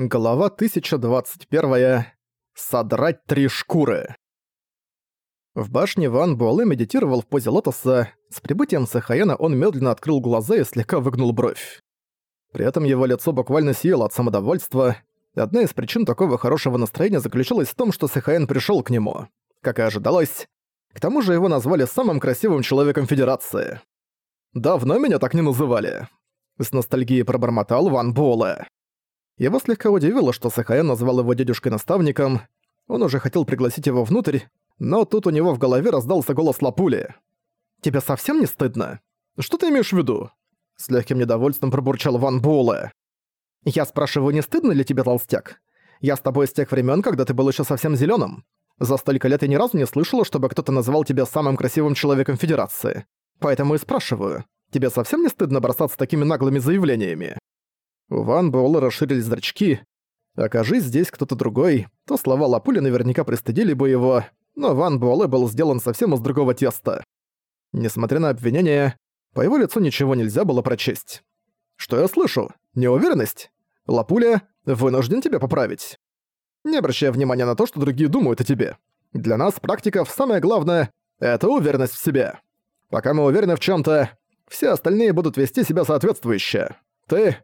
Глава 1021. Содрать три шкуры. В башне Ван Буэлэ медитировал в позе лотоса. С прибытием Сахаяна он медленно открыл глаза и слегка выгнул бровь. При этом его лицо буквально сияло от самодовольства. Одна из причин такого хорошего настроения заключалась в том, что Сахаян пришел к нему. Как и ожидалось. К тому же его назвали самым красивым человеком Федерации. «Давно меня так не называли», — с ностальгией пробормотал Ван Буэлэ. Его слегка удивило, что Сахаян назвал его дедушкой-наставником. Он уже хотел пригласить его внутрь, но тут у него в голове раздался голос Лапули. «Тебе совсем не стыдно? Что ты имеешь в виду?» С легким недовольством пробурчал Ван Буэлэ. «Я спрашиваю, не стыдно ли тебе, толстяк? Я с тобой с тех времен, когда ты был еще совсем зеленым. За столько лет я ни разу не слышала, чтобы кто-то называл тебя самым красивым человеком Федерации. Поэтому и спрашиваю, тебе совсем не стыдно бросаться такими наглыми заявлениями?» У Ван Буэлла расширились зрачки. Окажись здесь кто-то другой, то слова Лапули наверняка пристыдили бы его, но Ван Буэлэ был сделан совсем из другого теста. Несмотря на обвинения, по его лицу ничего нельзя было прочесть. «Что я слышу? Неуверенность? Лапуля, вынужден тебя поправить. Не обращай внимания на то, что другие думают о тебе. Для нас, практиков, самое главное — это уверенность в себе. Пока мы уверены в чем то все остальные будут вести себя соответствующе. Ты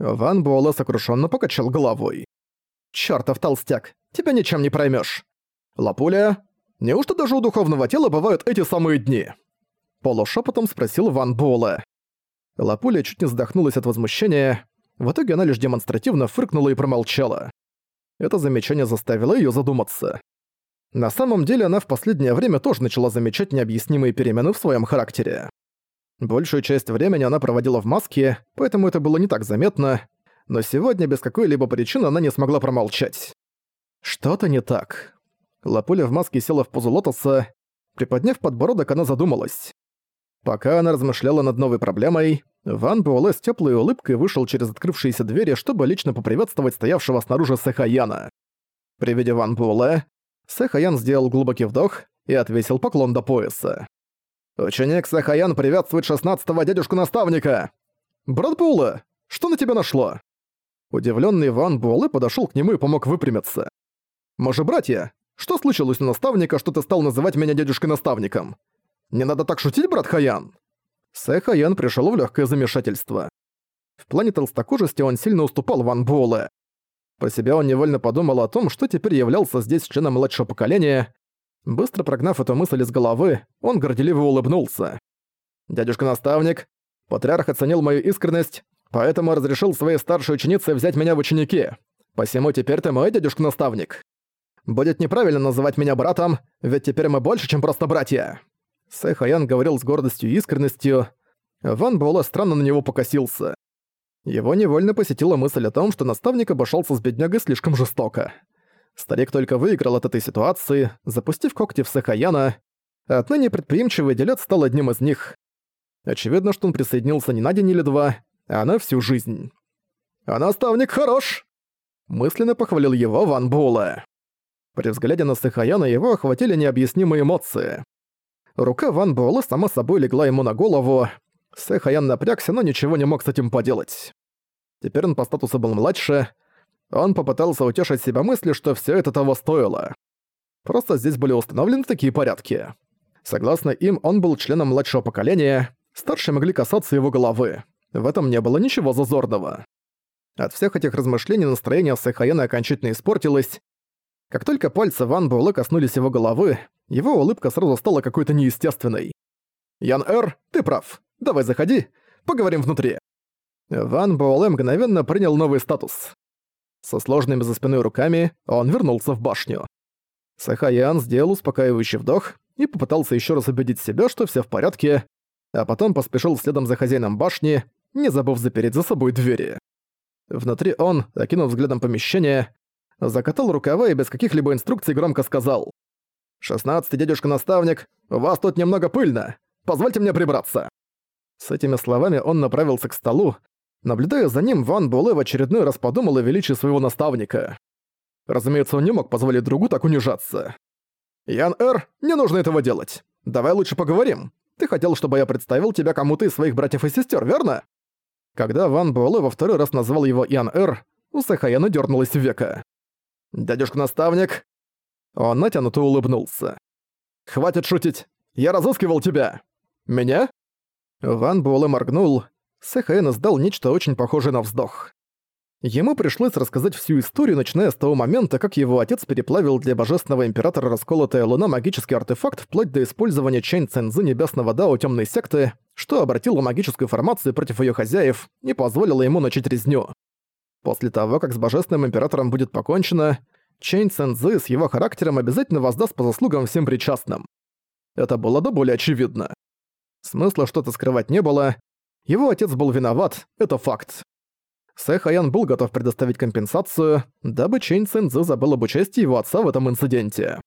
Ван Буэлэ сокрушенно покачал головой. «Чёртов толстяк, тебя ничем не проймешь. Лапуля, неужто даже у духовного тела бывают эти самые дни?» Полушепотом спросил Ван Буэлэ. Лапуля чуть не задохнулась от возмущения, в итоге она лишь демонстративно фыркнула и промолчала. Это замечание заставило её задуматься. На самом деле она в последнее время тоже начала замечать необъяснимые перемены в своем характере. Большую часть времени она проводила в маске, поэтому это было не так заметно, но сегодня без какой-либо причины она не смогла промолчать. Что-то не так. Лапуля в маске села в позу лотоса. Приподняв подбородок, она задумалась. Пока она размышляла над новой проблемой, Ван Буэлэ с тёплой улыбкой вышел через открывшиеся двери, чтобы лично поприветствовать стоявшего снаружи Сэхаяна. При виде Ван Буэлэ, Сэхаян сделал глубокий вдох и отвесил поклон до пояса. «Ученик Сахаян приветствует шестнадцатого дядюшку-наставника!» «Брат Була, что на тебя нашло?» Удивленный Ван Буэлэ подошел к нему и помог выпрямиться. «Мы же братья! Что случилось у наставника, что ты стал называть меня дядюшкой-наставником? Не надо так шутить, брат Хаян!» Сэ Хаян пришел в легкое замешательство. В плане толстокожести он сильно уступал Ван Буэлэ. Про себя он невольно подумал о том, что теперь являлся здесь членом младшего поколения, Быстро прогнав эту мысль из головы, он горделиво улыбнулся. «Дядюшка-наставник, патриарх оценил мою искренность, поэтому разрешил своей старшей ученице взять меня в ученики. Посему теперь ты мой дядюшка-наставник. Будет неправильно называть меня братом, ведь теперь мы больше, чем просто братья». Сэй Хаян говорил с гордостью и искренностью. Ван Буэлэ странно на него покосился. Его невольно посетила мысль о том, что наставник обошелся с беднягой слишком жестоко. Старик только выиграл от этой ситуации, запустив когти в Сахаяна. Отныне предприимчивый делец стал одним из них. Очевидно, что он присоединился не на день или два, а на всю жизнь. «А наставник хорош!» Мысленно похвалил его Ван Була. При взгляде на Сахаяна его охватили необъяснимые эмоции. Рука Ван Буэлла сама собой легла ему на голову. Сэхаян напрягся, но ничего не мог с этим поделать. Теперь он по статусу был младше, он попытался утешить себя мыслью, что все это того стоило. Просто здесь были установлены такие порядки. Согласно им, он был членом младшего поколения, старшие могли касаться его головы. В этом не было ничего зазорного. От всех этих размышлений настроение Сэхаена окончательно испортилось. Как только пальцы Ван Буэлэ коснулись его головы, его улыбка сразу стала какой-то неестественной. «Ян Эр, ты прав. Давай заходи, поговорим внутри». Ван Буэлэ мгновенно принял новый статус. Со сложными за спиной руками он вернулся в башню. Сахаян сделал успокаивающий вдох и попытался еще раз убедить себя, что все в порядке, а потом поспешил следом за хозяином башни, не забыв запереть за собой двери. Внутри он, окинув взглядом помещение, закатал рукава и без каких-либо инструкций громко сказал «Шестнадцатый дядюшка-наставник, у вас тут немного пыльно, позвольте мне прибраться». С этими словами он направился к столу, Наблюдая за ним, Ван Буэлэ в очередной раз подумал о величии своего наставника. Разумеется, он не мог позволить другу так унижаться. «Ян Эр, не нужно этого делать. Давай лучше поговорим. Ты хотел, чтобы я представил тебя кому-то из своих братьев и сестер, верно?» Когда Ван Буэлэ во второй раз назвал его Ян Эр, у Сахаяна дернулась века. «Дядюшка-наставник!» Он натянуто улыбнулся. «Хватит шутить! Я разыскивал тебя!» «Меня?» Ван Буэлэ моргнул. Сэхаэн издал нечто очень похожее на вздох. Ему пришлось рассказать всю историю, начиная с того момента, как его отец переплавил для божественного императора расколотая луна магический артефакт вплоть до использования Чэнь Цэнзы небесного дао темной секты, что обратило магическую формацию против ее хозяев и позволило ему начать резню. После того, как с божественным императором будет покончено, Чэнь Цэнзы с его характером обязательно воздаст по заслугам всем причастным. Это было до более очевидно. Смысла что-то скрывать не было. Его отец был виноват, это факт. Сэ Хаян был готов предоставить компенсацию, дабы Чэнь Цэнзы забыл об участии его отца в этом инциденте.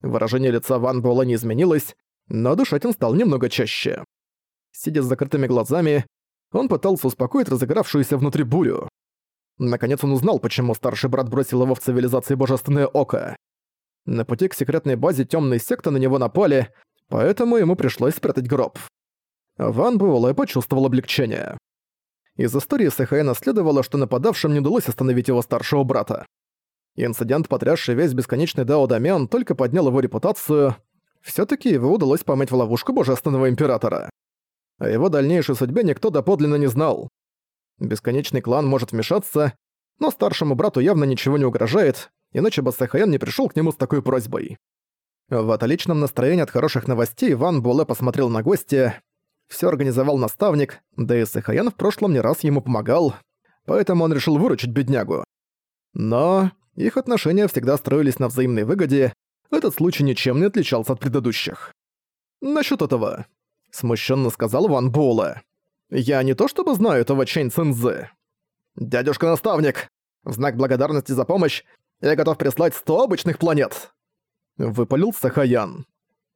Выражение лица Ван Буэлла не изменилось, но дышать он стал немного чаще. Сидя с закрытыми глазами, он пытался успокоить разыгравшуюся внутри бурю. Наконец он узнал, почему старший брат бросил его в цивилизации Божественное Око. На пути к секретной базе темной секты на него напали, поэтому ему пришлось спрятать гроб. Ван Буэлэ почувствовал облегчение. Из истории Сэхаэна следовало, что нападавшим не удалось остановить его старшего брата. Инцидент, потрясший весь бесконечный Дао Дамян, только поднял его репутацию. все таки его удалось поймать в ловушку Божественного Императора. О его дальнейшей судьбе никто доподлинно не знал. Бесконечный клан может вмешаться, но старшему брату явно ничего не угрожает, иначе бы Сахаян не пришел к нему с такой просьбой. В отличном настроении от хороших новостей Ван Буэлэ посмотрел на гостя. Все организовал наставник, да и Сахаян в прошлом не раз ему помогал, поэтому он решил выручить беднягу. Но их отношения всегда строились на взаимной выгоде, этот случай ничем не отличался от предыдущих. «Насчёт этого», — смущенно сказал Ван Буэлэ. Я не то чтобы знаю этого Чэнь Цинзы. Дядюшка-наставник, в знак благодарности за помощь я готов прислать сто обычных планет. Выпалил Сахаян.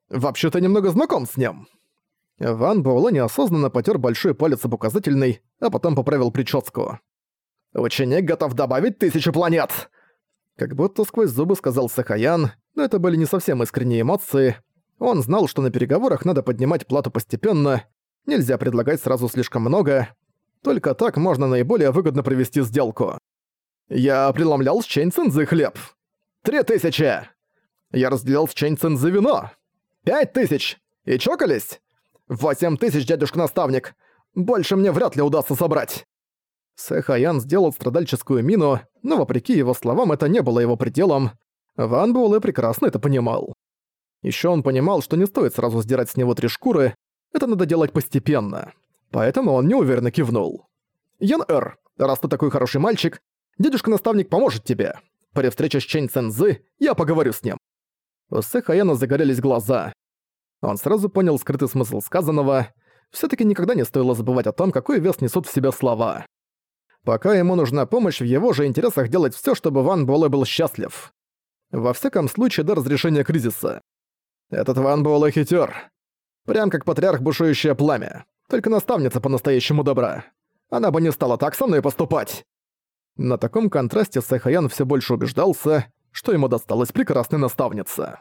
Вообще-то немного знаком с ним. Ван Буэлэ неосознанно потер большой палец об указательный, а потом поправил прическу. «Ученик готов добавить тысячу планет!» Как будто сквозь зубы сказал Сахаян, но это были не совсем искренние эмоции. Он знал, что на переговорах надо поднимать плату постепенно, Нельзя предлагать сразу слишком много. Только так можно наиболее выгодно провести сделку. Я преломлял с Чэнь Цинзы хлеб. Три тысячи! Я разделил с Чэнь Цинзы вино. Пять тысяч! И чокались? Восемь тысяч, дядюшка-наставник! Больше мне вряд ли удастся собрать. Сэхаян сделал страдальческую мину, но вопреки его словам это не было его пределом. Ван Буэлэ прекрасно это понимал. Ещё он понимал, что не стоит сразу сдирать с него три шкуры, это надо делать постепенно. Поэтому он неуверенно кивнул. «Ян-Эр, раз ты такой хороший мальчик, дедушка-наставник поможет тебе. При встрече с Чэнь Цэнзы я поговорю с ним». У Сэхаяна загорелись глаза. Он сразу понял скрытый смысл сказанного. все таки никогда не стоило забывать о том, какой вес несут в себя слова. Пока ему нужна помощь, в его же интересах делать все, чтобы Ван Буэлэ был счастлив. Во всяком случае, до разрешения кризиса. Этот Ван Буэлэ хитер. Прям как патриарх бушующее пламя. Только наставница по-настоящему добра. Она бы не стала так со мной поступать. На таком контрасте Сэхаян все больше убеждался, что ему досталась прекрасная наставница.